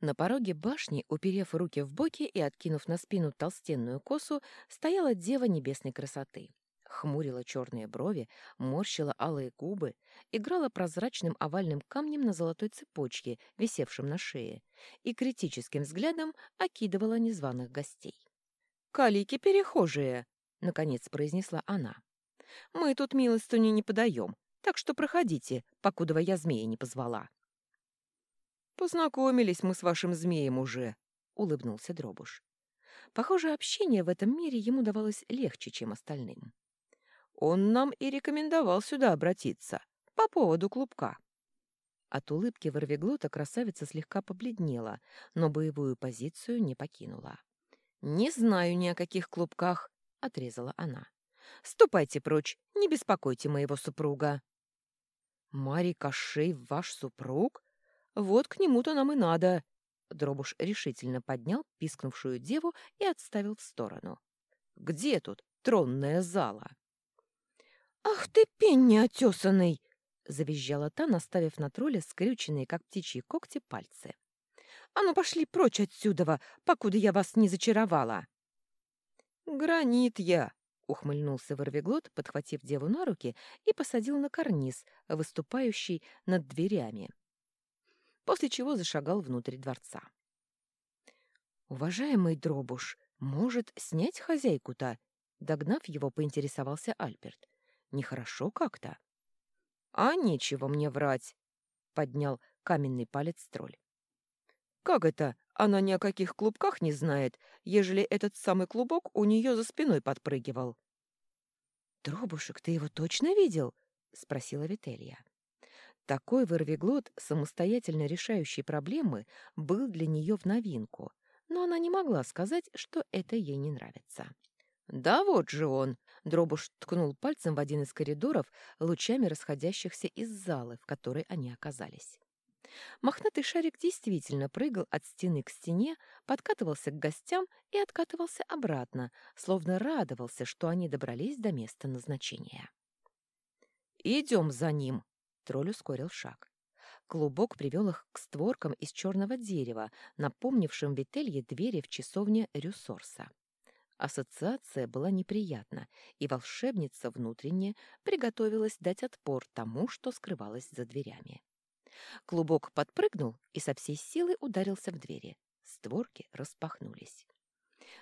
На пороге башни, уперев руки в боки и откинув на спину толстенную косу, стояла дева небесной красоты. Хмурила черные брови, морщила алые губы, играла прозрачным овальным камнем на золотой цепочке, висевшем на шее, и критическим взглядом окидывала незваных гостей. «Калики перехожие!» — наконец произнесла она. «Мы тут милостыню не подаем, так что проходите, покуда я змея не позвала». «Познакомились мы с вашим змеем уже», — улыбнулся Дробуш. Похоже, общение в этом мире ему давалось легче, чем остальным. «Он нам и рекомендовал сюда обратиться по поводу клубка». От улыбки ворвиглота красавица слегка побледнела, но боевую позицию не покинула. «Не знаю ни о каких клубках», — отрезала она. «Ступайте прочь, не беспокойте моего супруга». «Марий Кошей ваш супруг?» Вот к нему-то нам и надо. Дробуш решительно поднял пискнувшую деву и отставил в сторону. Где тут тронная зала? Ах ты, пень неотесанный! завизжала та, наставив на тролля скрюченные, как птичьи когти, пальцы. «А ну, пошли прочь отсюда, покуда я вас не зачаровала!» «Гранит я!» — ухмыльнулся Ворвиглот, подхватив деву на руки и посадил на карниз, выступающий над дверями после чего зашагал внутрь дворца. «Уважаемый Дробуш, может, снять хозяйку-то?» Догнав его, поинтересовался Альберт. «Нехорошо как-то». «А нечего мне врать», — поднял каменный палец тролль. «Как это? Она ни о каких клубках не знает, ежели этот самый клубок у нее за спиной подпрыгивал». «Дробушек, ты его точно видел?» — спросила Вителья. Такой вырвиглот, самостоятельно решающий проблемы, был для нее в новинку, но она не могла сказать, что это ей не нравится. «Да вот же он!» — Дробуш ткнул пальцем в один из коридоров, лучами расходящихся из залы, в которой они оказались. Мохнатый шарик действительно прыгал от стены к стене, подкатывался к гостям и откатывался обратно, словно радовался, что они добрались до места назначения. «Идем за ним!» Тролль ускорил шаг. Клубок привел их к створкам из черного дерева, напомнившим Вителье двери в часовне Рюсорса. Ассоциация была неприятна, и волшебница внутренне приготовилась дать отпор тому, что скрывалось за дверями. Клубок подпрыгнул и со всей силы ударился в двери. Створки распахнулись.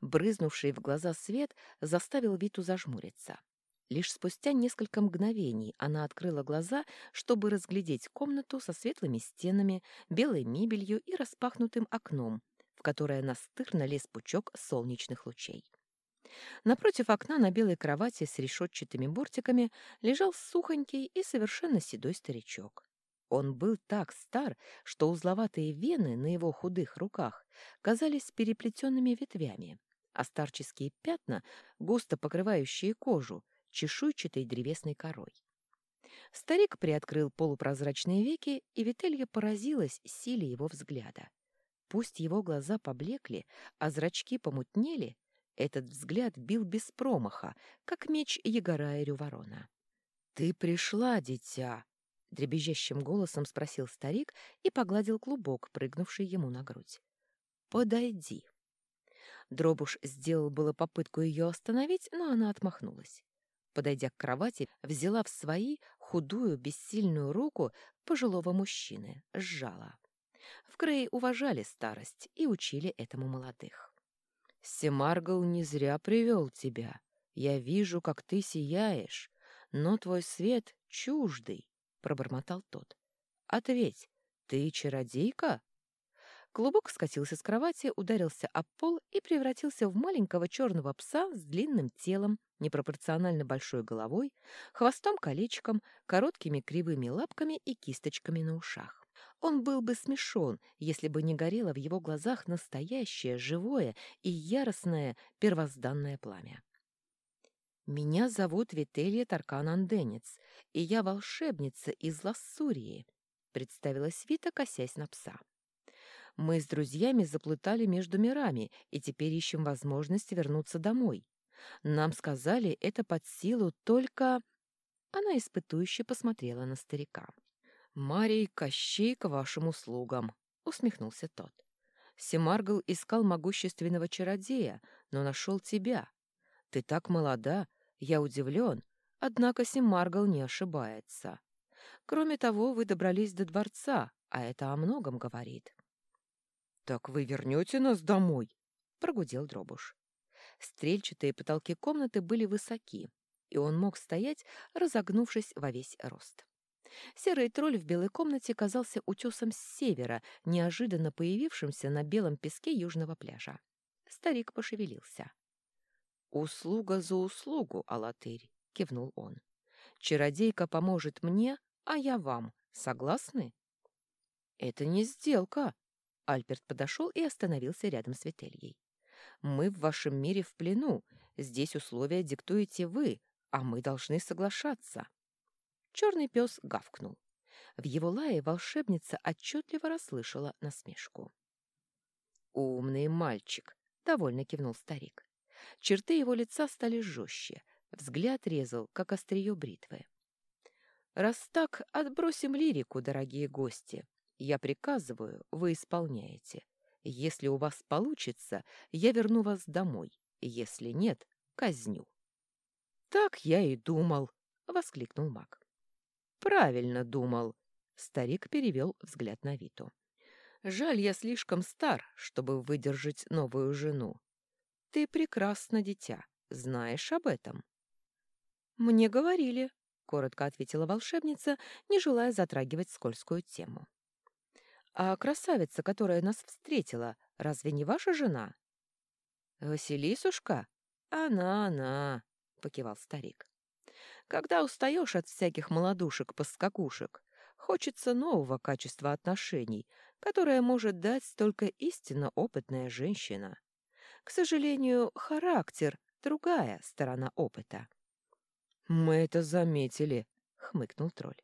Брызнувший в глаза свет заставил Виту зажмуриться. Лишь спустя несколько мгновений она открыла глаза, чтобы разглядеть комнату со светлыми стенами, белой мебелью и распахнутым окном, в которое настырно лез пучок солнечных лучей. Напротив окна на белой кровати с решетчатыми бортиками лежал сухонький и совершенно седой старичок. Он был так стар, что узловатые вены на его худых руках казались переплетенными ветвями, а старческие пятна, густо покрывающие кожу, чешуйчатой древесной корой. Старик приоткрыл полупрозрачные веки, и Вителья поразилась силе его взгляда. Пусть его глаза поблекли, а зрачки помутнели, этот взгляд бил без промаха, как меч Егорая Рюворона. «Ты пришла, дитя!» — дребезжащим голосом спросил старик и погладил клубок, прыгнувший ему на грудь. «Подойди». Дробуш сделал было попытку ее остановить, но она отмахнулась подойдя к кровати, взяла в свои худую, бессильную руку пожилого мужчины, сжала. В Крее уважали старость и учили этому молодых. «Семаргл не зря привел тебя. Я вижу, как ты сияешь, но твой свет чуждый», — пробормотал тот. «Ответь, ты чародейка?» Клубок скатился с кровати, ударился об пол и превратился в маленького черного пса с длинным телом, непропорционально большой головой, хвостом-колечком, короткими кривыми лапками и кисточками на ушах. Он был бы смешон, если бы не горело в его глазах настоящее, живое и яростное первозданное пламя. «Меня зовут Вителья Таркан-Анденец, и я волшебница из Лассурии», — представилась Вита, косясь на пса. Мы с друзьями заплутали между мирами и теперь ищем возможность вернуться домой. Нам сказали, это под силу только...» Она испытующе посмотрела на старика. «Марий Кощей к вашим услугам», — усмехнулся тот. Семаргл искал могущественного чародея, но нашел тебя. Ты так молода, я удивлен, однако Семаргл не ошибается. Кроме того, вы добрались до дворца, а это о многом говорит. — Так вы вернете нас домой? — прогудел Дробуш. Стрельчатые потолки комнаты были высоки, и он мог стоять, разогнувшись во весь рост. Серый тролль в белой комнате казался утесом с севера, неожиданно появившимся на белом песке южного пляжа. Старик пошевелился. «Услуга за услугу, Алатырь», — кивнул он. «Чародейка поможет мне, а я вам. Согласны?» «Это не сделка», — Альберт подошел и остановился рядом с Вительей. «Мы в вашем мире в плену. Здесь условия диктуете вы, а мы должны соглашаться». Черный пес гавкнул. В его лае волшебница отчетливо расслышала насмешку. «Умный мальчик!» — довольно кивнул старик. Черты его лица стали жестче, взгляд резал, как острие бритвы. «Раз так, отбросим лирику, дорогие гости. Я приказываю, вы исполняете. Если у вас получится, я верну вас домой. Если нет, казню». «Так я и думал», — воскликнул маг. Правильно думал. Старик перевел взгляд на Виту. Жаль, я слишком стар, чтобы выдержать новую жену. Ты прекрасно, дитя. Знаешь об этом? Мне говорили, коротко ответила волшебница, не желая затрагивать скользкую тему. А красавица, которая нас встретила, разве не ваша жена? Василисушка? Она, она, покивал старик. Когда устаешь от всяких молодушек-поскакушек, хочется нового качества отношений, которое может дать только истинно опытная женщина. К сожалению, характер — другая сторона опыта. «Мы это заметили», — хмыкнул тролль.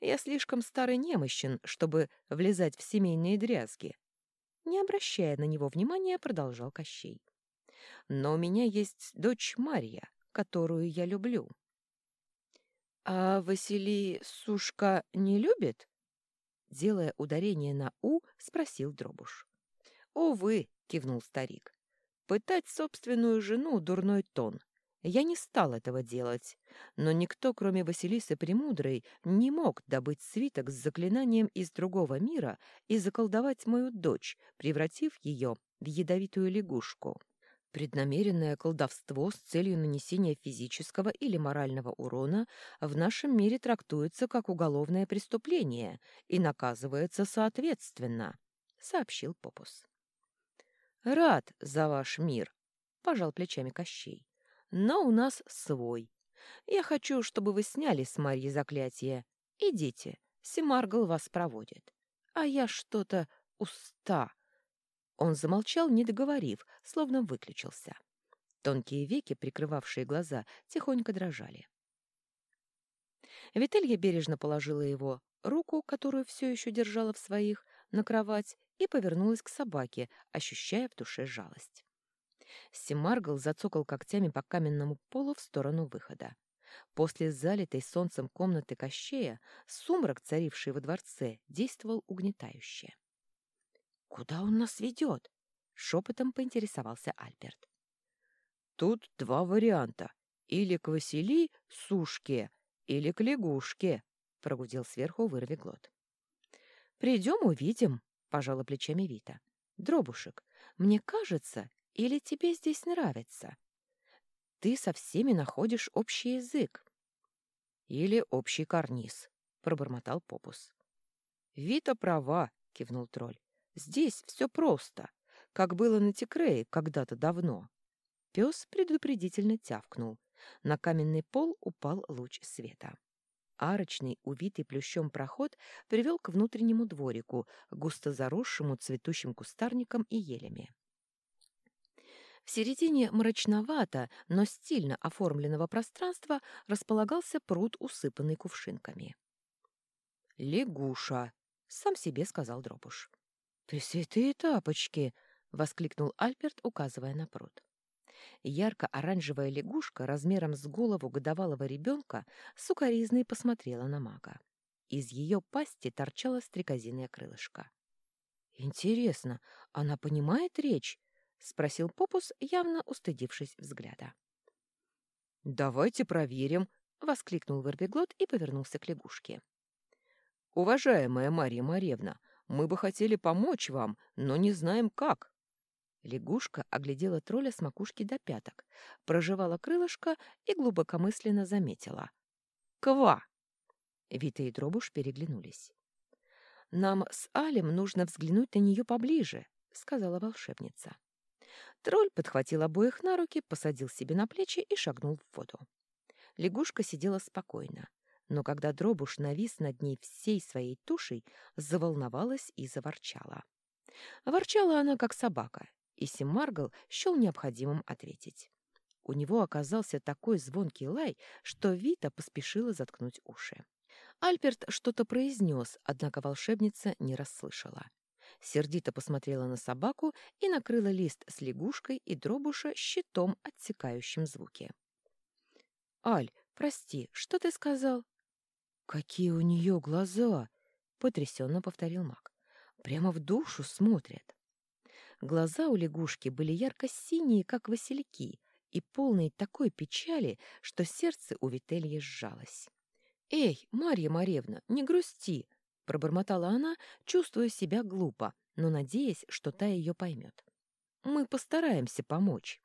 «Я слишком старый немощен, чтобы влезать в семейные дрязги». Не обращая на него внимания, продолжал Кощей. «Но у меня есть дочь Марья, которую я люблю. «А Василий Сушка не любит?» Делая ударение на «у», спросил Дробуш. «Увы», — кивнул старик, — «пытать собственную жену — дурной тон. Я не стал этого делать, но никто, кроме Василисы Премудрой, не мог добыть свиток с заклинанием из другого мира и заколдовать мою дочь, превратив ее в ядовитую лягушку. Преднамеренное колдовство с целью нанесения физического или морального урона в нашем мире трактуется как уголовное преступление и наказывается соответственно, — сообщил Попус. «Рад за ваш мир», — пожал плечами Кощей. «Но у нас свой. Я хочу, чтобы вы сняли с Марьи заклятие. Идите, Семаргл вас проводит. А я что-то уста он замолчал, не договорив, словно выключился. Тонкие веки, прикрывавшие глаза, тихонько дрожали. Вителья бережно положила его руку, которую все еще держала в своих, на кровать и повернулась к собаке, ощущая в душе жалость. Семаргл зацокал когтями по каменному полу в сторону выхода. После залитой солнцем комнаты Кощея сумрак, царивший во дворце, действовал угнетающе. «Куда он нас ведет?» — шепотом поинтересовался Альберт. «Тут два варианта. Или к Василий Сушке, или к лягушке», — прогудел сверху вырвиглот. «Придем, увидим», — пожала плечами Вита. «Дробушек, мне кажется, или тебе здесь нравится? Ты со всеми находишь общий язык». «Или общий карниз», — пробормотал Попус. «Вита права», — кивнул тролль. Здесь все просто, как было на Текрее когда-то давно. Пес предупредительно тявкнул. На каменный пол упал луч света. Арочный, увитый плющом проход привел к внутреннему дворику, густо заросшему цветущим кустарником и елями. В середине мрачновато, но стильно оформленного пространства располагался пруд, усыпанный кувшинками. «Лягуша!» — сам себе сказал Дробуш. «Пресвятые тапочки!» — воскликнул Альберт, указывая на пруд. Ярко-оранжевая лягушка размером с голову годовалого ребенка сукоризной посмотрела на мага. Из ее пасти торчало стрекозиное крылышко. Интересно, она понимает речь? Спросил Попус, явно устыдившись взгляда. Давайте проверим, воскликнул Вербеглот и повернулся к лягушке. Уважаемая Марья Маревна, мы бы хотели помочь вам, но не знаем как. Лягушка оглядела тролля с макушки до пяток, прожевала крылышко и глубокомысленно заметила. «Ква!» Вита и Дробуш переглянулись. «Нам с Алем нужно взглянуть на нее поближе», — сказала волшебница. Тролль подхватил обоих на руки, посадил себе на плечи и шагнул в воду. Лягушка сидела спокойно, но когда Дробуш навис над ней всей своей тушей, заволновалась и заворчала. Ворчала она, как собака, и Симаргл счел необходимым ответить. У него оказался такой звонкий лай, что Вита поспешила заткнуть уши. Альберт что-то произнес, однако волшебница не расслышала. Сердито посмотрела на собаку и накрыла лист с лягушкой и дробуша щитом, отсекающим звуки. «Аль, прости, что ты сказал?» «Какие у нее глаза!» — потрясенно повторил маг. «Прямо в душу смотрят». Глаза у лягушки были ярко-синие, как васильки, и полные такой печали, что сердце у Вителья сжалось. «Эй, Марья Маревна, не грусти!» — пробормотала она, чувствуя себя глупо, но надеясь, что та ее поймет. «Мы постараемся помочь».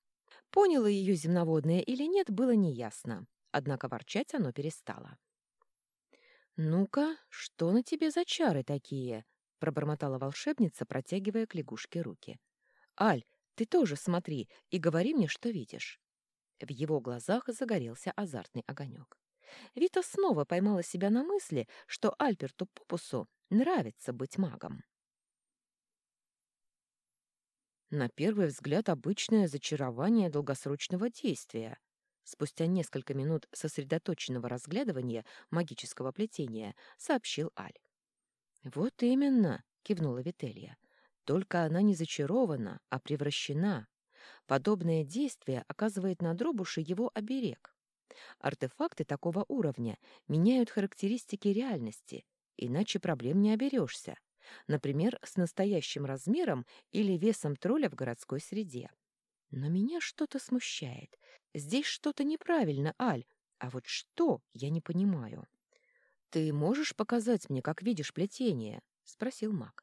Поняло ее земноводное или нет, было неясно, однако ворчать оно перестало. «Ну-ка, что на тебе за чары такие?» пробормотала волшебница, протягивая к лягушке руки. «Аль, ты тоже смотри и говори мне, что видишь». В его глазах загорелся азартный огонек. Вита снова поймала себя на мысли, что Альберту Попусу нравится быть магом. На первый взгляд обычное зачарование долгосрочного действия. Спустя несколько минут сосредоточенного разглядывания магического плетения сообщил Аль. «Вот именно», — кивнула Вителья. «Только она не зачарована, а превращена. Подобное действие оказывает на дробуши его оберег. Артефакты такого уровня меняют характеристики реальности, иначе проблем не оберешься. Например, с настоящим размером или весом тролля в городской среде. Но меня что-то смущает. Здесь что-то неправильно, Аль. А вот что, я не понимаю. «Ты можешь показать мне, как видишь плетение?» — спросил маг.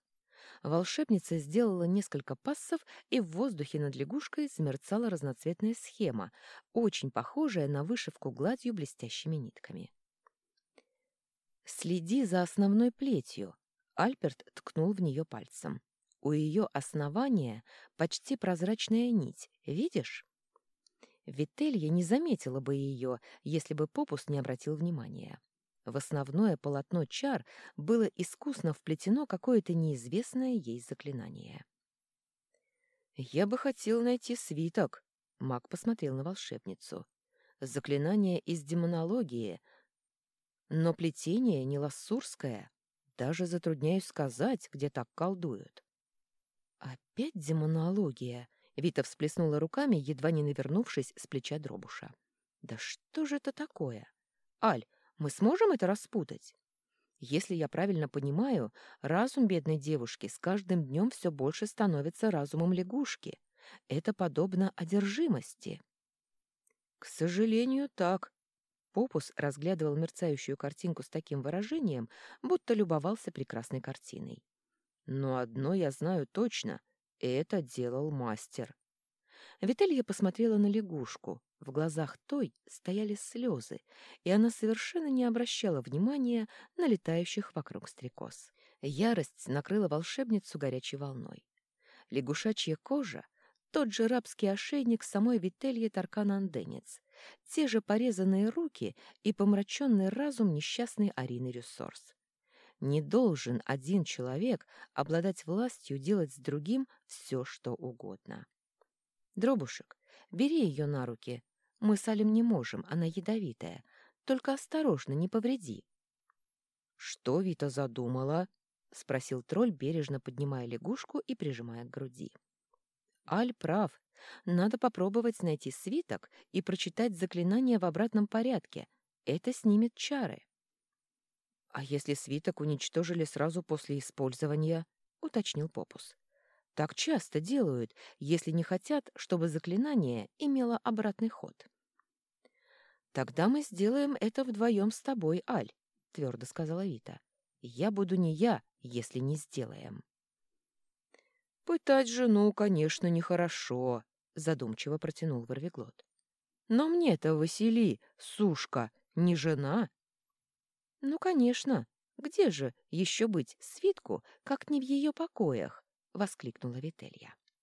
Волшебница сделала несколько пассов, и в воздухе над лягушкой замерцала разноцветная схема, очень похожая на вышивку гладью блестящими нитками. «Следи за основной плетью», — Альберт ткнул в нее пальцем. «У ее основания почти прозрачная нить, видишь?» Вителья не заметила бы ее, если бы Попус не обратил внимания. В основное полотно чар было искусно вплетено какое-то неизвестное ей заклинание. «Я бы хотел найти свиток», — маг посмотрел на волшебницу. «Заклинание из демонологии, но плетение не лассурское. Даже затрудняюсь сказать, где так колдуют». «Опять демонология?» — Вита всплеснула руками, едва не навернувшись с плеча дробуша. «Да что же это такое? Аль, мы сможем это распутать? Если я правильно понимаю, разум бедной девушки с каждым днем все больше становится разумом лягушки. Это подобно одержимости. К сожалению, так. Попус разглядывал мерцающую картинку с таким выражением, будто любовался прекрасной картиной. Но одно я знаю точно — это делал мастер. Вителья посмотрела на лягушку. В глазах той стояли слезы, и она совершенно не обращала внимания на летающих вокруг стрекоз. Ярость накрыла волшебницу горячей волной. Лягушачья кожа — тот же рабский ошейник самой Вителье Таркан-Анденец, те же порезанные руки и помраченный разум несчастной Арины Рюссорс. Не должен один человек обладать властью делать с другим все, что угодно. Дробушек, бери ее на руки. Мы с не можем, она ядовитая. Только осторожно, не повреди. Что Вита задумала? — спросил тролль, бережно поднимая лягушку и прижимая к груди. Аль прав. Надо попробовать найти свиток и прочитать заклинание в обратном порядке. Это снимет чары. А если свиток уничтожили сразу после использования? — уточнил Попус. «Так часто делают, если не хотят, чтобы заклинание имело обратный ход». «Тогда мы сделаем это вдвоем с тобой, Аль», — твердо сказала Вита. «Я буду не я, если не сделаем». «Пытать жену, конечно, нехорошо», — задумчиво протянул Ворвиглот. «Но мне-то Василий, сушка, не жена». «Ну, конечно. Где же еще быть свитку, как не в ее покоях?» — воскликнула Вителья.